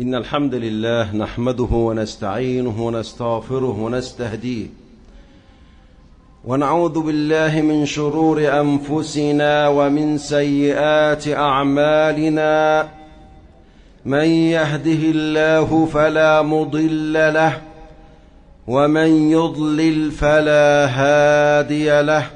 إن الحمد لله نحمده ونستعينه ونستغفره ونستهديه. ونعوذ بالله من شرور أنفسنا ومن سيئات أعمالنا. من يهده الله فلا مضل له ومن يضلل فلا هادي له.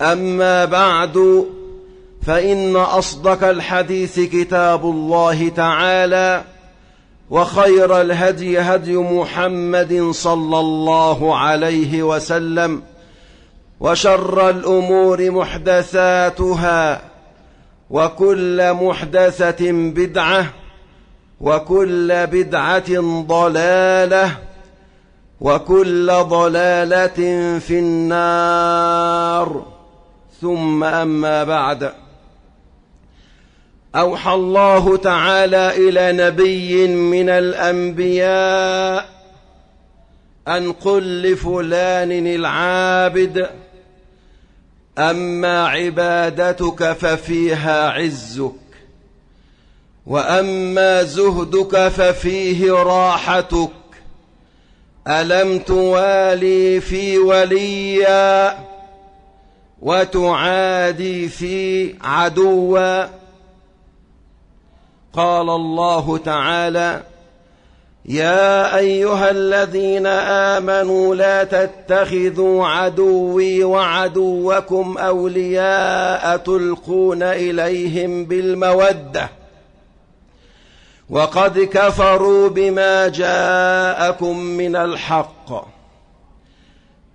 أما بعد فإن أصدق الحديث كتاب الله تعالى وخير الهدي هدي محمد صلى الله عليه وسلم وشر الأمور محدثاتها وكل محدثة بدعة وكل بدعة ضلالة وكل ضلالة في النار. ثم أما بعد. أوحى الله تعالى إلى نبي من الأنبياء أن قل لفلان العابد أما عبادتك ففيها عزك وأما زهدك ففيه راحتك. ألم توالي في وليا وتعادي في عدوا قال الله تعالى يا أيها الذين آمنوا لا تتخذوا عدوي وعدوكم أولياء تلقون إليهم بالمودة. وقد كفروا بما جاءكم من الحق.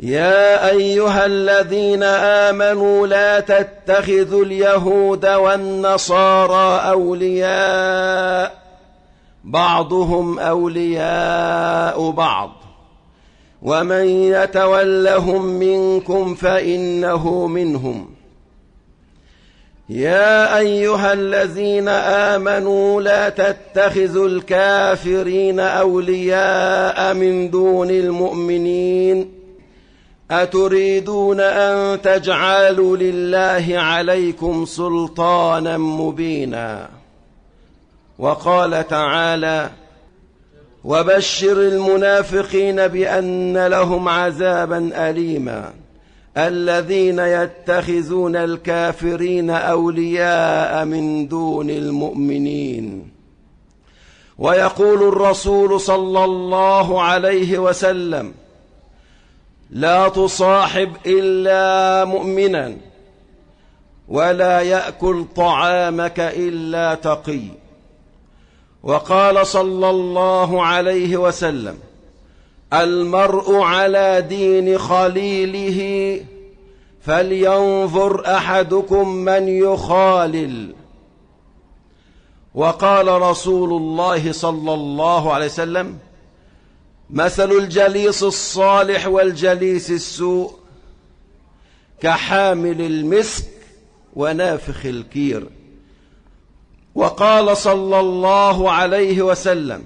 يا أيها الذين آمنوا لا تتخذوا اليهود والنصارى أولياء بعضهم أولياء بعض. ومن يتولهم منكم فإنه منهم. يا أيها الذين آمنوا لا تتخذوا الكافرين أولياء من دون المؤمنين. أتريدون أن تجعلوا لله عليكم سلطانا مبينا؟ وقال تعالى وبشر المنافقين بأن لهم عذابا أليما. الذين يتخذون الكافرين أولياء من دون المؤمنين. ويقول الرسول صلى الله عليه وسلم لا تصاحب إلا مؤمنا ولا يأكل طعامك إلا تقي. وقال صلى الله عليه وسلم المرء على دين خليله فلينظر أحدكم من يخالل. وقال رسول الله صلى الله عليه وسلم مثل الجليس الصالح والجليس السوء كحامل المسك ونافخ الكير. وقال صلى الله عليه وسلم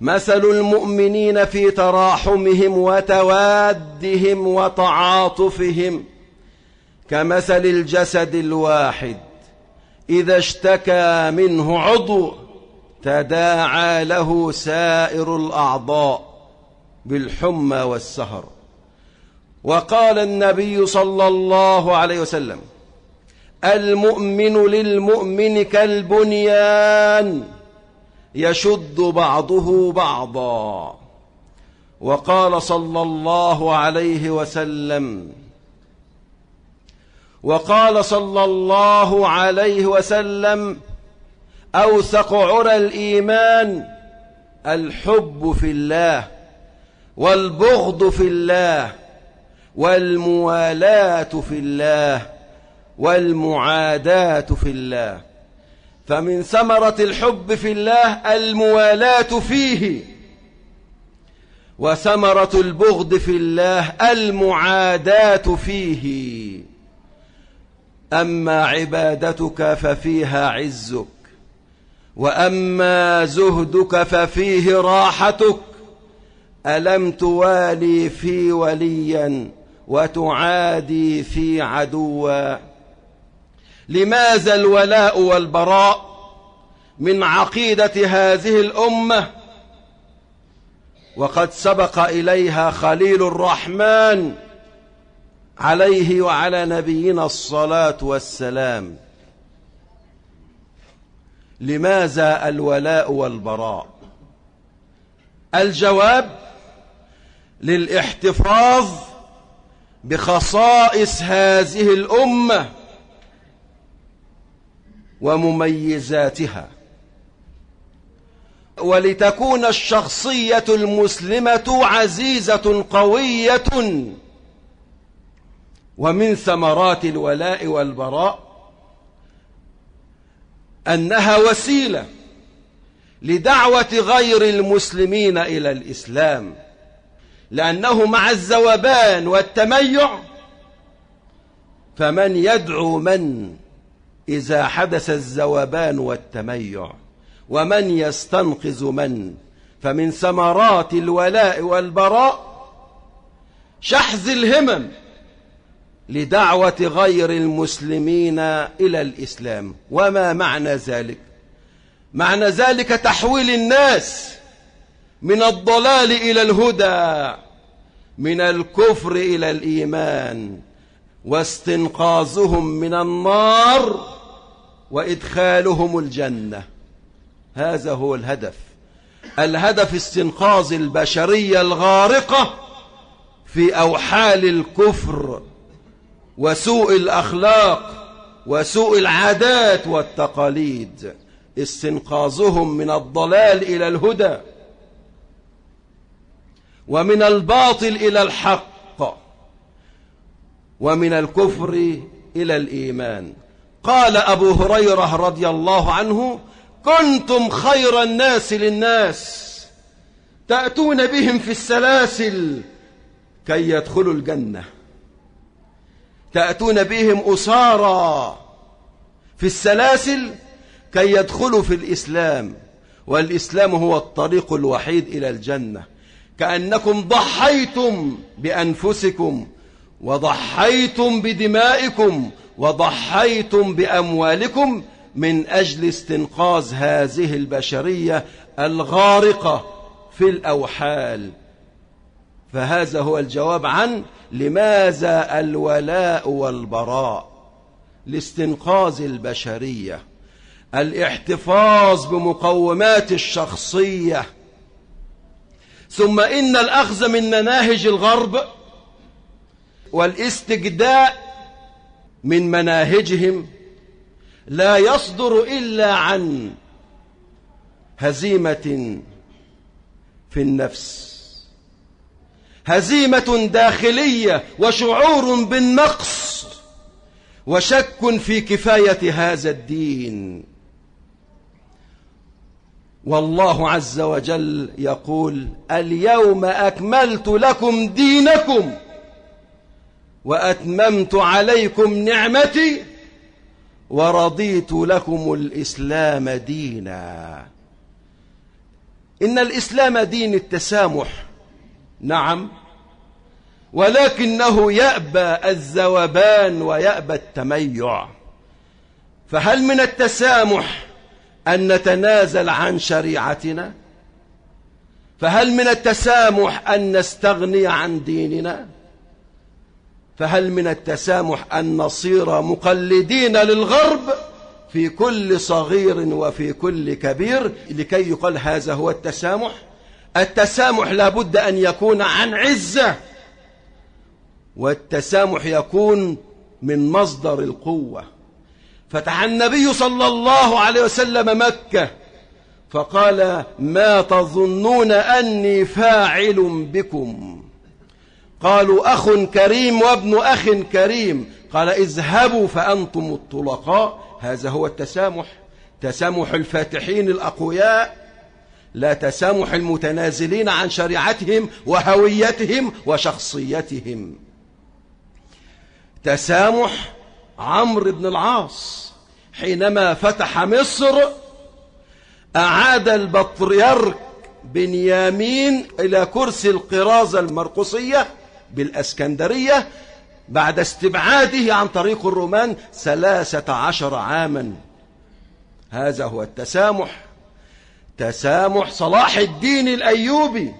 مثل المؤمنين في تراحمهم وتوادهم وتعاطفهم كمثل الجسد الواحد إذا اشتكى منه عضو. تداعى له سائر الأعضاء بالحمى والسهر. وقال النبي صلى الله عليه وسلم المؤمن للمؤمن كالبنيان يشد بعضه بعضا. وقال صلى الله عليه وسلم وقال صلى الله عليه وسلم أوثق عرى الإيمان الحب في الله والبغض في الله والموالاة في الله والمعاداة في الله. فمن ثمرة الحب في الله الموالاة فيه وثمرة البغض في الله المعاداة فيه. أما عبادتك ففيها عزك وأما زهدك ففيه راحتك ألم توالي في وليا وتعادي في عدوا لماذا الولاء والبراء من عقيدة هذه الأمة وقد سبق إليها خليل الرحمن عليه وعلى نبينا الصلاة والسلام لماذا الولاء والبراء؟ الجواب للاحتفاظ بخصائص هذه الأمة ومميزاتها. ولتكون الشخصية المسلمة عزيزة قوية ومن ثمرات الولاء والبراء أنها وسيلة لدعوة غير المسلمين إلى الإسلام لأنه مع الزوبان والتميع فمن يدعو من إذا حدث الزوبان والتميع ومن يستنقذ من فمن ثمرات الولاء والبراء شحذ الهمم لدعوة غير المسلمين إلى الإسلام. وما معنى ذلك؟ معنى ذلك تحويل الناس من الضلال إلى الهدى من الكفر إلى الإيمان واستنقاذهم من النار وإدخالهم الجنة. هذا هو الهدف. الهدف استنقاذ البشرية الغارقة في أوحال الكفر وسوء الأخلاق وسوء العادات والتقاليد استنقاذهم من الضلال إلى الهدى ومن الباطل إلى الحق ومن الكفر إلى الإيمان. قال أبو هريرة رضي الله عنه كنتم خير الناس للناس تأتون بهم في السلاسل كي يدخلوا الجنة. تأتون بهم أسارا في السلاسل كي يدخلوا في الإسلام والإسلام هو الطريق الوحيد إلى الجنة. كأنكم ضحيتم بأنفسكم وضحيتم بدمائكم وضحيتم بأموالكم من أجل استنقاذ هذه البشرية الغارقة في الأوحال. فهذا هو الجواب عن لماذا الولاء والبراء لاستنقاذ البشرية الاحتفاظ بمقومات الشخصية. ثم إن الأخذ من مناهج الغرب والاستجداء من مناهجهم لا يصدر إلا عن هزيمة في النفس. هزيمة داخلية وشعور بالنقص وشك في كفاية هذا الدين. والله عز وجل يقول اليوم أكملت لكم دينكم وأتممت عليكم نعمتي ورضيت لكم الإسلام دينا. إن الإسلام دين التسامح. نعم. ولكنه يأبى الذوبان ويأبى التميع. فهل من التسامح أن نتنازل عن شريعتنا؟ فهل من التسامح أن نستغني عن ديننا؟ فهل من التسامح أن نصير مقلدين للغرب في كل صغير وفي كل كبير لكي يقال هذا هو التسامح؟ التسامح لابد أن يكون عن عزة والتسامح يكون من مصدر القوة. فتح النبي صلى الله عليه وسلم مكة فقال ما تظنون أني فاعل بكم؟ قالوا أخ كريم وابن أخ كريم. قال اذهبوا فأنتم الطلقاء. هذا هو التسامح تسامح الفاتحين الأقوياء لا تسامح المتنازلين عن شريعتهم وهويتهم وشخصيتهم. تسامح عمرو بن العاص حينما فتح مصر أعاد البطريرك بنيامين إلى كرسي القرازة المرقصية بالأسكندرية بعد استبعاده عن طريق الرومان ثلاثة عشر عاما. هذا هو التسامح تسامح صلاح الدين الأيوبي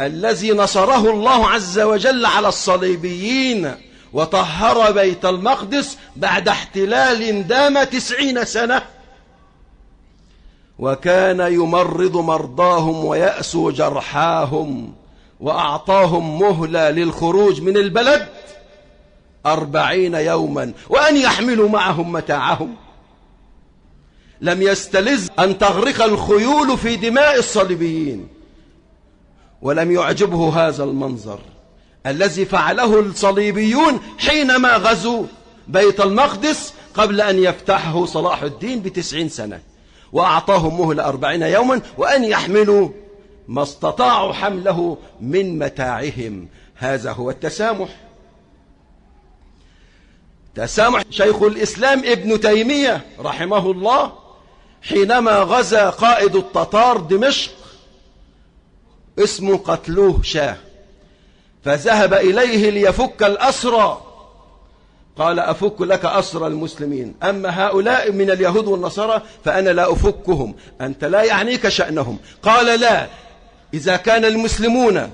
الذي نصره الله عز وجل على الصليبيين وطهر بيت المقدس بعد احتلال دام تسعين سنة. وكان يمرض مرضاهم ويأسو جرحاهم وأعطاهم مهلة للخروج من البلد أربعين يوما وأن يحملوا معهم متاعهم. لم يستلز أن تغرق الخيول في دماء الصليبيين. ولم يعجبه هذا المنظر الذي فعله الصليبيون حينما غزوا بيت المقدس قبل أن يفتحه صلاح الدين بتسعين سنة. وأعطاهم مهل أربعين يوما وأن يحملوا ما استطاعوا حمله من متاعهم. هذا هو التسامح. تسامح شيخ الإسلام ابن تيمية رحمه الله حينما غزا قائد التتار دمشق اسمه قتلوه شاه فذهب إليه ليفك الأسرى. قال أفك لك أسرى المسلمين. أما هؤلاء من اليهود والنصارى فأنا لا أفكهم. أنت لا يعنيك شأنهم. قال لا إذا كان المسلمون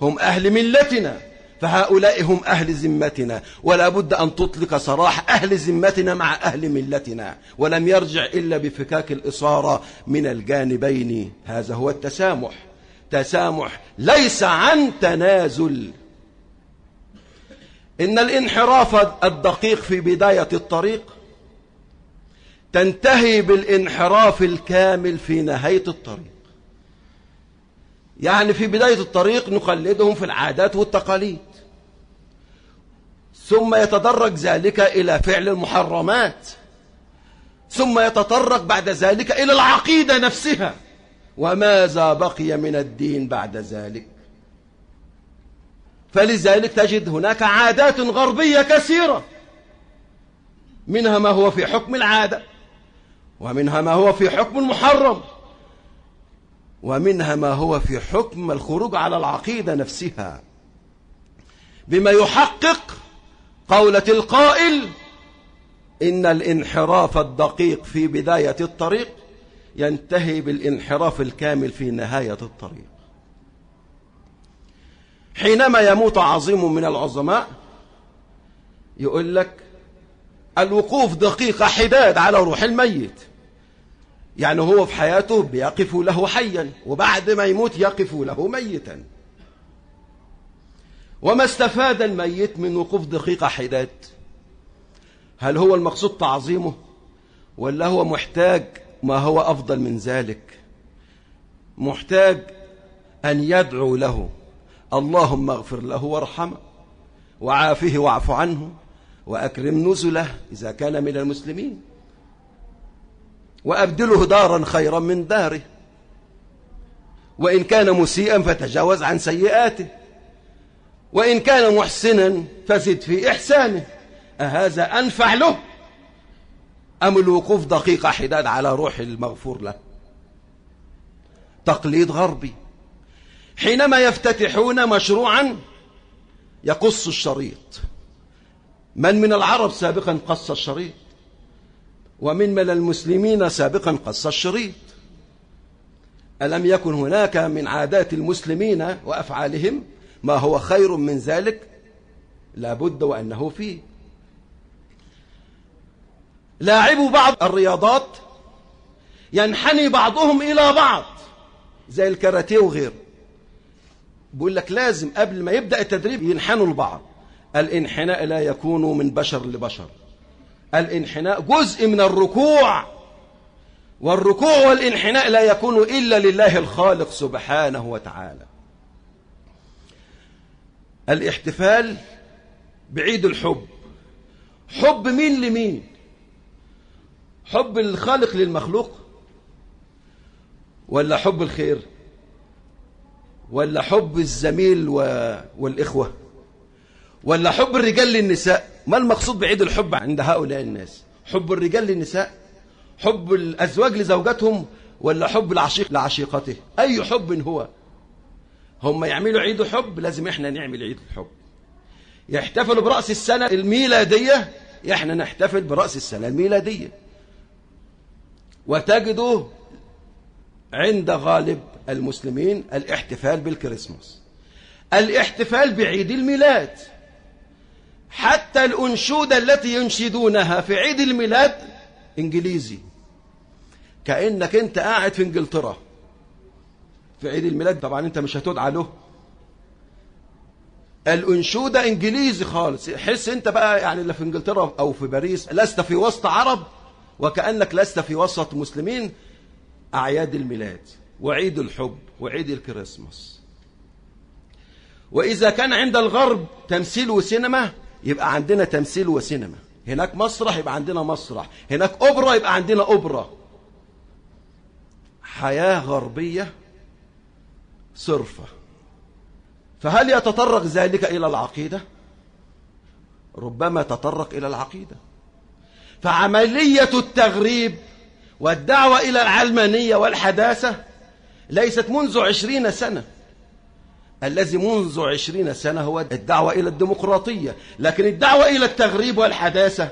هم أهل ملتنا فهؤلاء هم أهل ذمتنا. ولا بد أن تطلق سراح أهل ذمتنا مع أهل ملتنا. ولم يرجع إلا بفكاك الإصارة من الجانبين. هذا هو التسامح. تسامح ليس عن تنازل. إن الانحراف الدقيق في بداية الطريق تنتهي بالانحراف الكامل في نهاية الطريق. يعني في بداية الطريق نقلدهم في العادات والتقاليد. ثم يتدرج ذلك إلى فعل المحرمات. ثم يتطرق بعد ذلك إلى العقيدة نفسها. وماذا بقي من الدين بعد ذلك. فلذلك تجد هناك عادات غربية كثيرة. منها ما هو في حكم العادة ومنها ما هو في حكم المحرم. ومنها ما هو في حكم الخروج على العقيدة نفسها. بما يحقق قولة القائل إن الانحراف الدقيق في بداية الطريق ينتهي بالانحراف الكامل في نهاية الطريق. حينما يموت عظيم من العظماء يقول لك الوقوف دقيقة حداد على روح الميت. يعني هو في حياته بيقف له حيا وبعد ما يموت يقف له ميتا. وما استفاد الميت من وقوف دقيقة حداد؟ هل هو المقصود تعظيمه ولا هو محتاج ما هو أفضل من ذلك؟ محتاج أن يدعو له اللهم اغفر له وارحمه وعافه واعف عنه وأكرم نزله إذا كان من المسلمين. وأبدله دارا خيرا من داره. وإن كان مسيئا فتجاوز عن سيئاته. وإن كان محسنا فزد في إحسانه. أهذا أنفع له؟ أم الوقوف دقيقة حداد على روح المغفور له؟ تقليد غربي. حينما يفتتحون مشروعا يقص الشريط. من من العرب سابقا قص الشريط؟ ومن من المسلمين سابقا قص الشريط. ألم يكن هناك من عادات المسلمين وأفعالهم ما هو خير من ذلك؟ لابد وأنه فيه. لاعبوا بعض الرياضات ينحني بعضهم إلى بعض زي الكاراتيه وغيره. بيقول لك لازم قبل ما يبدأ التدريب ينحنوا لبعض الانحناء لا يكون من بشر لبشر. الانحناء جزء من الركوع. والركوع والانحناء لا يكون إلا لله الخالق سبحانه وتعالى. الاحتفال بعيد الحب. حب مين لمين؟ حب الخالق للمخلوق ولا حب الخير؟ ولا حب الزميل. والإخوة؟ ولا حب الرجال للنساء؟ ما المقصود بعيد الحب عند هؤلاء الناس؟ حب الرجال للنساء؟ حب الأزواج لزوجاتهم ولا حب العشيق لعشيقته؟ أي حب هو؟ هم يعملوا عيد حب لازم إحنا نعمل عيد الحب. يحتفلوا برأس السنة الميلادية إحنا نحتفل برأس السنة الميلادية. وتجدوا عند غالب المسلمين الاحتفال بالكريسماس. الاحتفال بعيد الميلاد. حتى الأنشودة التي ينشدونها في عيد الميلاد إنجليزي. كأنك أنت قاعد في إنجلترا. في عيد الميلاد طبعا أنت مش هتدعى له الأنشودة إنجليزي خالص. حس أنت بقى يعني اللي في إنجلترا أو في باريس لست في وسط عرب وكأنك لست في وسط مسلمين. أعياد الميلاد وعيد الحب وعيد الكريسماس. وإذا كان عند الغرب تمثيل وسينما يبقى عندنا تمثيل وسينما. هناك مسرح يبقى عندنا مسرح. هناك أوبرا يبقى عندنا أوبرا. حياة غربية صرفة. فهل يتطرق ذلك إلى العقيدة؟ ربما تطرق إلى العقيدة. فعملية التغريب والدعوة إلى العلمانية والحداثة ليست منذ عشرين سنة. الذي منذ عشرين سنة هو الدعوة إلى الديمقراطية. لكن الدعوة إلى التغريب والحداثة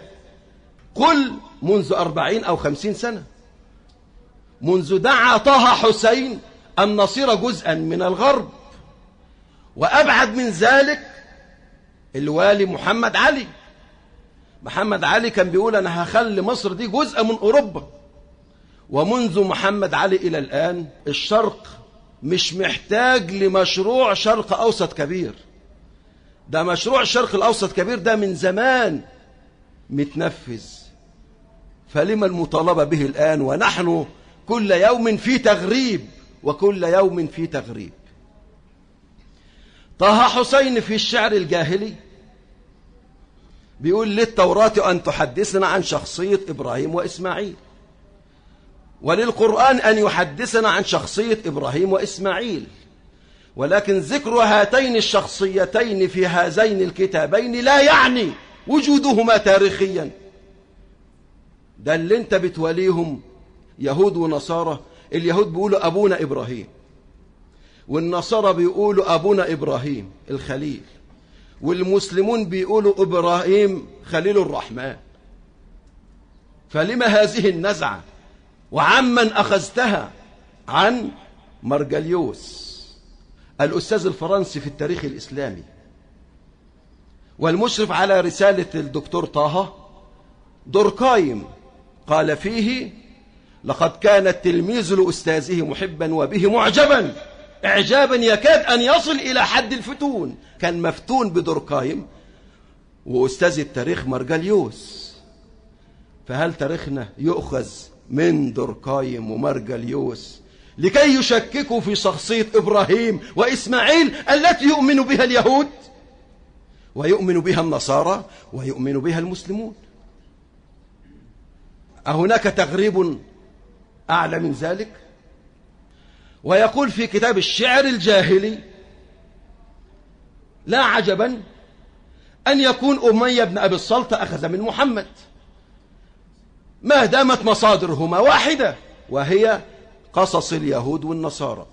قل منذ أربعين أو خمسين سنة. منذ دعا طه حسين أن نصير جزءا من الغرب. وأبعد من ذلك الوالي محمد علي. محمد علي كان بيقول أنا هخلي مصر دي جزء من أوروبا. ومنذ محمد علي إلى الآن الشرق مش محتاج لمشروع شرق أوسط كبير. ده مشروع الشرق الأوسط كبير ده من زمان متنفذ. فلما المطالبة به الآن ونحن كل يوم في تغريب وكل يوم في تغريب. طه حسين في الشعر الجاهلي بيقول للتوراة أن تحدثنا عن شخصية إبراهيم وإسماعيل. وللقرآن أن يحدثنا عن شخصية إبراهيم وإسماعيل. ولكن ذكر هاتين الشخصيتين في هذين الكتابين لا يعني وجودهما تاريخيا. ده اللي انت بتوليهم يهود ونصارى. اليهود بيقولوا أبونا إبراهيم والنصارى بيقولوا أبونا إبراهيم الخليل والمسلمون بيقولوا إبراهيم خليل الرحمن. فلما هذه النزعة؟ وعمن أخذتها عن مرجليوس الأستاذ الفرنسي في التاريخ الإسلامي. والمشرف على رسالة الدكتور طه دوركايم قال فيه لقد كان التلميذ لأستاذه محبا وبه معجبا إعجابا يكاد أن يصل إلى حد الفتون. كان مفتون بدوركايم وأستاذ التاريخ مرجليوس فهل تاريخنا يؤخذ من دوركايم ومرجليوس لكي يشككوا في شخصية إبراهيم وإسماعيل التي يؤمن بها اليهود ويؤمن بها النصارى ويؤمن بها المسلمون. أهناك تغريب أعلى من ذلك؟ ويقول في كتاب الشعر الجاهلي لا عجبا أن يكون أمية بن أبي الصلت أخذ من محمد. ما دامت مصادرهما واحدة وهي قصص اليهود والنصارى.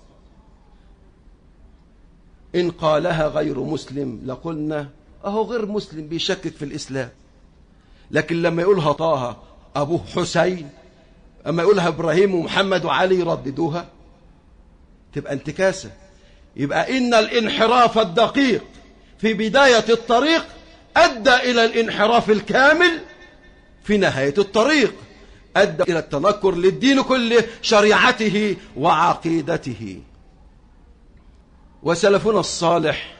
إن قالها غير مسلم لقلنا أهو غير مسلم بيشكك في الإسلام. لكن لما يقولها طه أبوه حسين أما يقولها إبراهيم ومحمد وعلي يرددوها تبقى انتكاسة. يبقى إن الانحراف الدقيق في بداية الطريق أدى إلى الانحراف الكامل في نهاية الطريق أدى إلى التنكر للدين كله شريعته وعقيدته. وسلفنا الصالح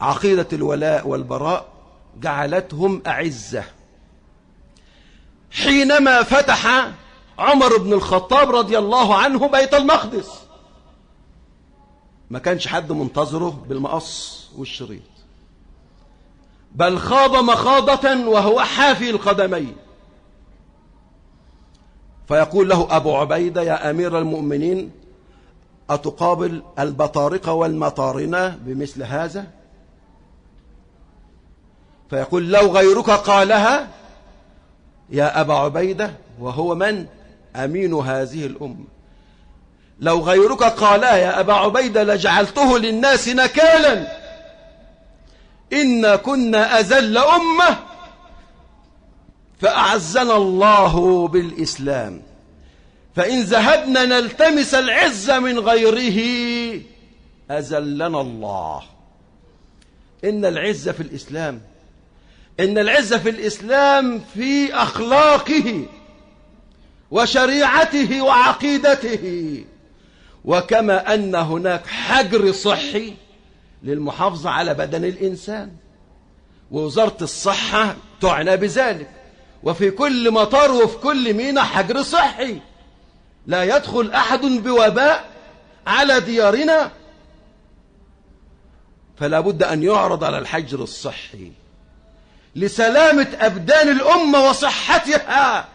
عقيدة الولاء والبراء جعلتهم أعزة. حينما فتح عمر بن الخطاب رضي الله عنه بيت المقدس ما كانش حد منتظره بالمقص والشريط. بل خاض مخاضة وهو حافي القدمين. فيقول له أبو عبيدة يا أمير المؤمنين أتقابل البطارقة والمطارنة بمثل هذا؟ فيقول لو غيرك قالها يا أبا عبيدة وهو من؟ أمين هذه الأمة. لو غيرك قالها يا أبا عبيدة لجعلته للناس نكالا. إن كنا أزل أمة فأعزنا الله بالإسلام فإن ذهبنا نلتمس العز من غيره أزلنا الله إن العز في الإسلام إن العز في الإسلام في أخلاقه وشريعته وعقيدته وكما أن هناك حجر صحي للمحافظة على بدن الإنسان. ووزارة الصحة تعنى بذلك. وفي كل مطار وفي كل مينا حجر صحي لا يدخل أحد بوباء على ديارنا. فلا بد أن يعرض على الحجر الصحي لسلامة أبدان الأمة وصحتها.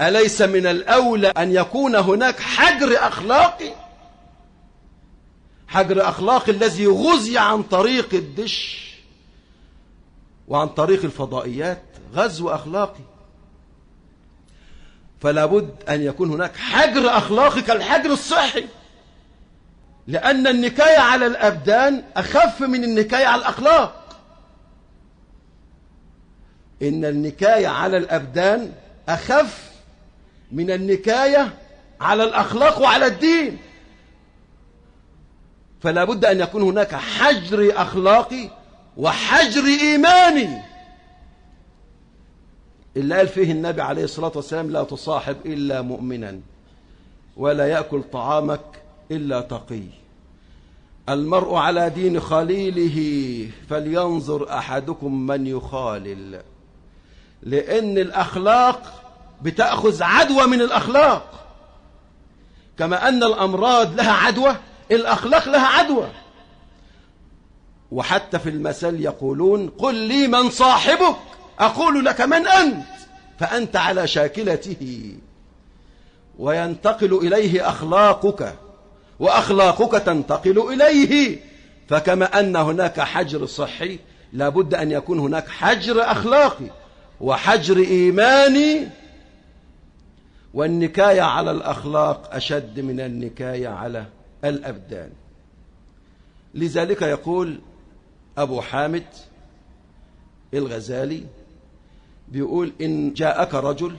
أليس من الأولى أن يكون هناك حجر أخلاقي؟ حجر أخلاقي الذي غزي عن طريق الدش وعن طريق الفضائيات غزو أخلاقي. فلا بد أن يكون هناك حجر أخلاقي كالحجر الصحي لأن النكاية على الأبدان أخف من النكاية على الأخلاق. إن النكاية على الأبدان أخف من النكاية على الأخلاق وعلى الدين. فلا بد أن يكون هناك حجر أخلاقي وحجر إيماني. اللي قال فيه النبي عليه الصلاة والسلام لا تصاحب إلا مؤمنا ولا يأكل طعامك إلا تقي. المرء على دين خليله فلينظر أحدكم من يخالل لأن الأخلاق بتأخذ عدوى من الأخلاق. كما أن الأمراض لها عدوى الأخلاق لها عدوى. وحتى في المثل يقولون قل لي من صاحبك أقول لك من أنت فأنت على شاكلته. وينتقل إليه أخلاقك وأخلاقك تنتقل إليه. فكما أن هناك حجر صحي لابد أن يكون هناك حجر أخلاقي وحجر إيماني. والنكاية على الأخلاق أشد من النكاية على الأبدان. لذلك يقول أبو حامد الغزالي بيقول إن جاءك رجل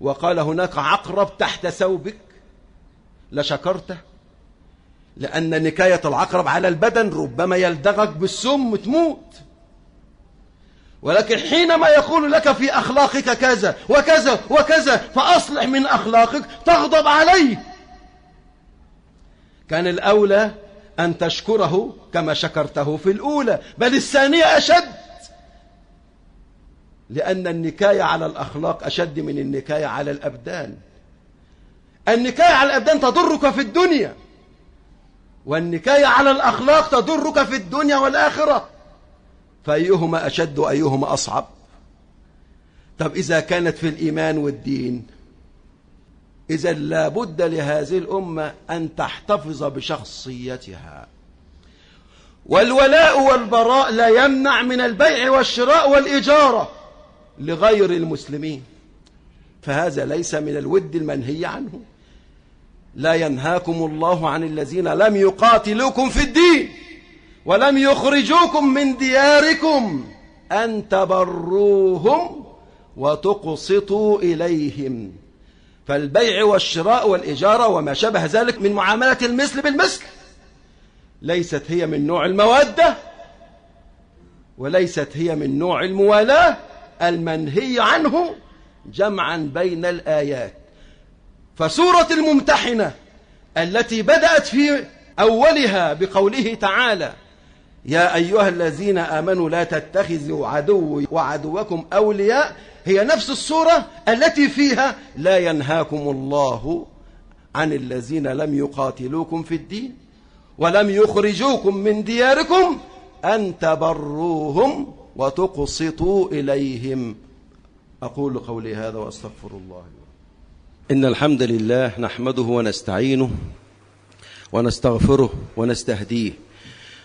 وقال هناك عقرب تحت ثوبك لشكرته لأن نكاية العقرب على البدن ربما يلدغك بالسم تموت ولكن حينما يقول لك في أخلاقك كذا وكذا وكذا فأصلح من أخلاقك تغضب عليه. كان الأولى أن تشكره كما شكرته في الأولى بل الثانية أشد. لأن النكاية على الأخلاق أشد من النكاية على الأبدان. النكاية على الأبدان تضرك في الدنيا والنكاية على الأخلاق تضرك في الدنيا والآخرة. فأيهما أشد وأيهما أصعب؟ طب إذا كانت في الإيمان والدين إذا لابد لهذه الأمة أن تحتفظ بشخصيتها. والولاء والبراء لا يمنع من البيع والشراء والإجارة لغير المسلمين. فهذا ليس من الود المنهي عنه. لا ينهاكم الله عن الذين لم يقاتلوكم في الدين ولم يخرجوكم من دياركم أن تبروهم وتقسطوا إليهم. فالبيع والشراء والإجارة وما شابه ذلك من معاملة المثل بالمثل. ليست هي من نوع المودة وليست هي من نوع الموالاة المنهي عنه جمعا بين الآيات. فسورة الممتحنة التي بدأت في أولها بقوله تعالى يا أيها الذين آمنوا لا تتخذوا عدو وعدوكم أولياء. هي نفس السورة التي فيها لا ينهاكم الله عن الذين لم يقاتلوكم في الدين ولم يخرجوكم من دياركم أن تبروهم وتقسطوا إليهم. أقول قولي هذا وأستغفر الله إن الحمد لله نحمده ونستعينه ونستغفره ونستهديه.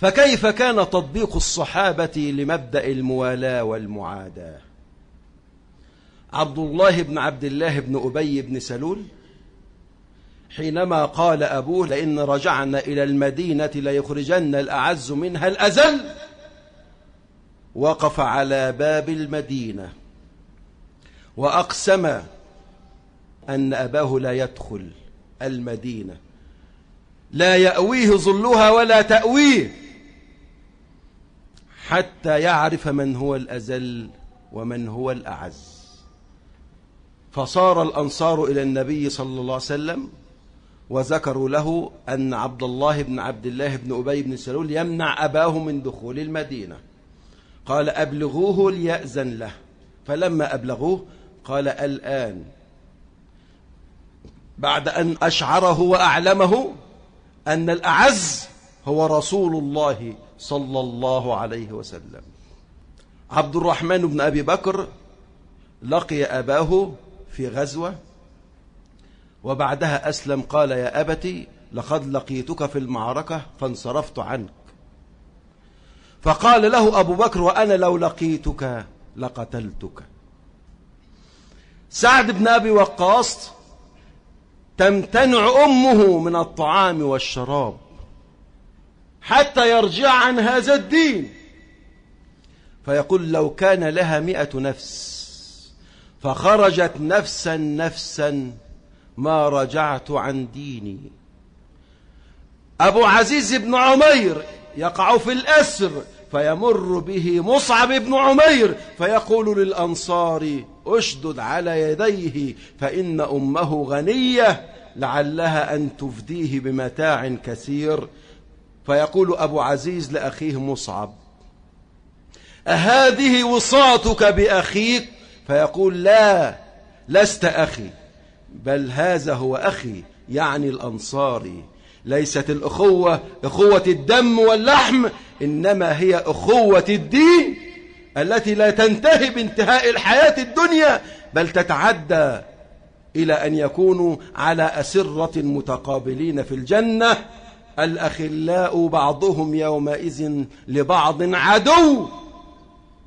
فكيف كان تطبيق الصحابة لمبدأ الموالاة والمعاداة؟ عبد الله بن عبد الله بن أبي بن سلول حينما قال أبوه لئن رجعنا إلى المدينة ليخرجن الأعز منها الأزل. وقف على باب المدينة وأقسم أن أباه لا يدخل المدينة. لا يأويه ظلها ولا تأويه. حتى يعرف من هو الأزل ومن هو الأعز. فصار الأنصار إلى النبي صلى الله عليه وسلم وذكروا له أن عبد الله بن عبد الله بن أبي بن سلول يمنع أباه من دخول المدينة. قال أبلغوه ليأذن له. فلما أبلغوه قال الآن بعد أن أشعره وأعلمه أن الأعز هو رسول الله صلى الله عليه وسلم. عبد الرحمن بن أبي بكر لقي أباه في غزوة وبعدها أسلم قال يا أبتي لقد لقيتك في المعركة فانصرفت عنك. فقال له أبو بكر وأنا لو لقيتك لقتلتك. سعد بن أبي وقاص تمتنع أمه من الطعام والشراب. حتى يرجع عن هذا الدين. فيقول لو كان لها مئة نفس فخرجت نفسا نفسا ما رجعت عن ديني. أبو عزيز بن عمير يقع في الأسر فيمر به مصعب بن عمير فيقول للأنصار أشدد على يديه فإن أمه غنية لعلها أن تفديه بمتاع كثير. فيقول أبو عزيز لأخيه مصعب أهذه وصاتك بأخيك؟ فيقول لا لست أخي بل هذا هو أخي يعني الأنصاري ليست الأخوة أخوة الدم واللحم إنما هي أخوة الدين التي لا تنتهي بانتهاء الحياة الدنيا بل تتعدى إلى أن يكونوا على أسرة متقابلين في الجنة الأخلاء بعضهم يومئذ لبعض عدو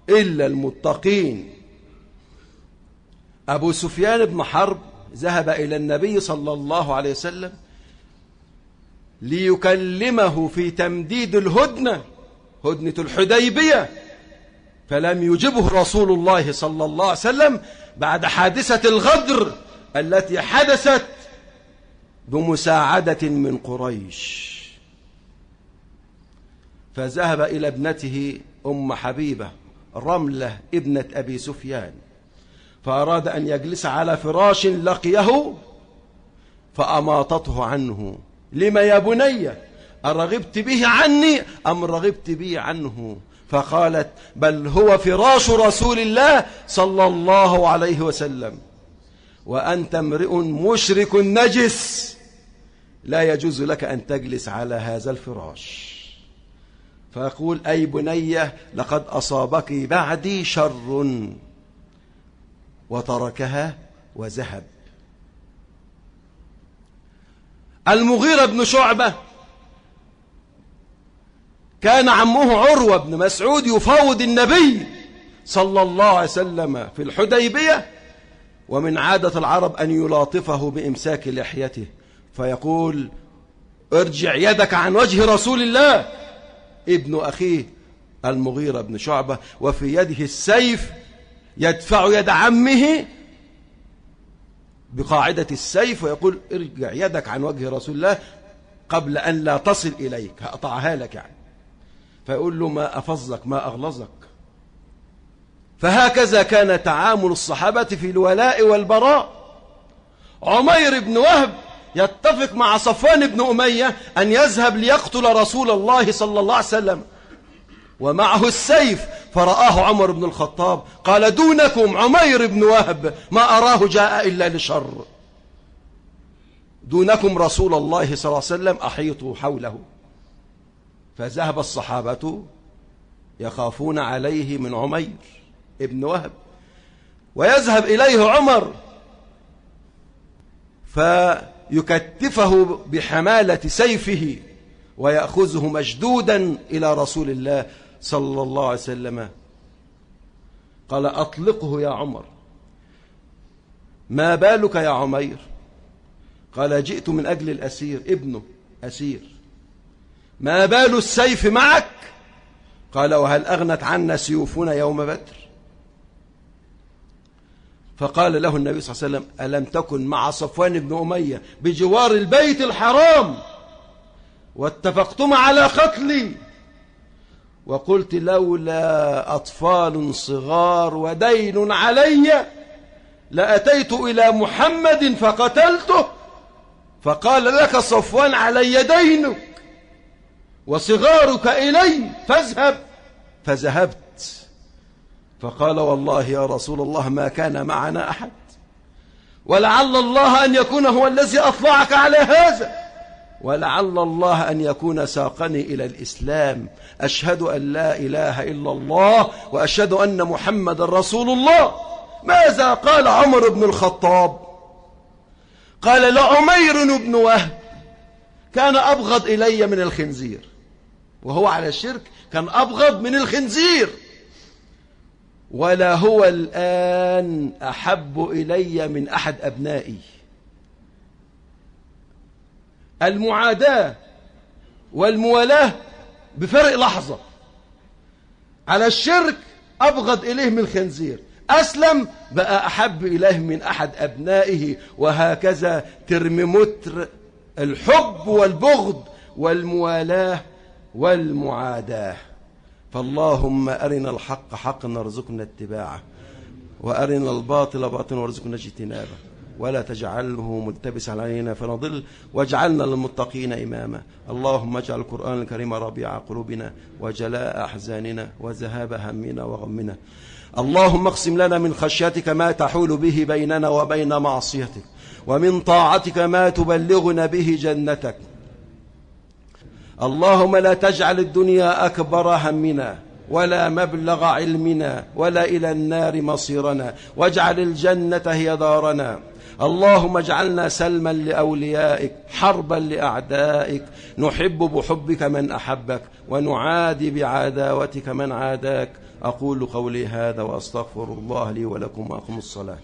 إلا المتقين. أبو سفيان بن حرب ذهب إلى النبي صلى الله عليه وسلم ليكلمه في تمديد الهدنة هدنة الحديبية. فلم يجبه رسول الله صلى الله عليه وسلم بعد حادثة الغدر التي حدثت بمساعدة من قريش. فذهب إلى ابنته أم حبيبة رملة ابنة أبي سفيان فأراد أن يجلس على فراش لقيه فأماطته عنه. لما يا بني أرغبت به عني أم رغبت بي عنه؟ فقالت بل هو فراش رسول الله صلى الله عليه وسلم. وأنت امرئ مشرك نجس لا يجوز لك أن تجلس على هذا الفراش. فيقول أي بنية لقد أصابك بعدي شر وتركها وذهب. المغيرة بن شعبة كان عمه عروة بن مسعود يفاوض النبي صلى الله عليه وسلم في الحديبية ومن عادة العرب أن يلاطفه بإمساك لحيته فيقول ارجع يدك عن وجه رسول الله. ابن أخيه المغيرة بن شعبة وفي يده السيف يدفع يد عمه بقاعدة السيف ويقول ارجع يدك عن وجه رسول الله قبل أن لا تصل إليك هقطعها لك يعني. فيقول له ما أفظك ما أغلظك. فهكذا كان تعامل الصحابة في الولاء والبراء. عمير بن وهب يتفق مع صفوان بن أمية أن يذهب ليقتل رسول الله صلى الله عليه وسلم. ومعه السيف فرآه عمر بن الخطاب قال دونكم عمير بن وهب ما أراه جاء إلا لشر. دونكم رسول الله صلى الله عليه وسلم أحيطوا حوله. فذهب الصحابة يخافون عليه من عمير ابن وهب. ويذهب إليه عمر فيكتفه بحمالة سيفه ويأخذه مشدودا إلى رسول الله صلى الله عليه وسلم. قال أطلقه يا عمر. ما بالك يا عمير؟ قال جئت من أجل الأسير ابنه أسير. ما بال السيف معك؟ قال وهل أغنت عنا سيوفنا يوم بدر؟ فقال له النبي صلى الله عليه وسلم ألم تكن مع صفوان بن أمية بجوار البيت الحرام؟ واتفقتم على قتلي. وقلت لولا أطفال صغار ودين علي لأتيت إلى محمد فقتلته. فقال لك صفوان علي دينك وصغارك إلي فاذهب. فذهبت. فقال والله يا رسول الله ما كان معنا أحد. ولعل الله أن يكون هو الذي أطلعك على هذا. ولعل الله أن يكون ساقني إلى الإسلام. أشهد أن لا إله إلا الله وأشهد أن محمد رسول الله. ماذا قال عمر بن الخطاب؟ قال لعمير بن وهب كان أبغض إلي من الخنزير. وهو على الشرك كان أبغض من الخنزير. ولا هو الآن أحب إلي من أحد أبنائي. المعاداة والموالاة بفرق لحظة. على الشرك أبغض إليه من الخنزير. أسلم بقى أحب إليه من أحد أبنائه وهكذا ترممتر الحب والبغض والموالاة والمعاداة. فاللهم أرنا الحق حقا وارزقنا اتباعه وأرنا الباطل باطلا وارزقنا اجتنابه. ولا تجعله ملتبس علينا فنضل واجعلنا للمتقين إماما. اللهم اجعل القرآن الكريم ربيع قلوبنا وجلاء أحزاننا وذهاب همنا وغمنا. اللهم اقسم لنا من خشيتك ما تحول به بيننا وبين معصيتك ومن طاعتك ما تبلغنا به جنتك. اللهم لا تجعل الدنيا أكبر همنا ولا مبلغ علمنا ولا إلى النار مصيرنا واجعل الجنة هي دارنا. اللهم اجعلنا سلما لأوليائك حربا لأعدائك. نحب بحبك من أحبك ونعادي بعداوتك من عاداك. أقول قولي هذا وأستغفر الله لي ولكم وأقم الصلاة.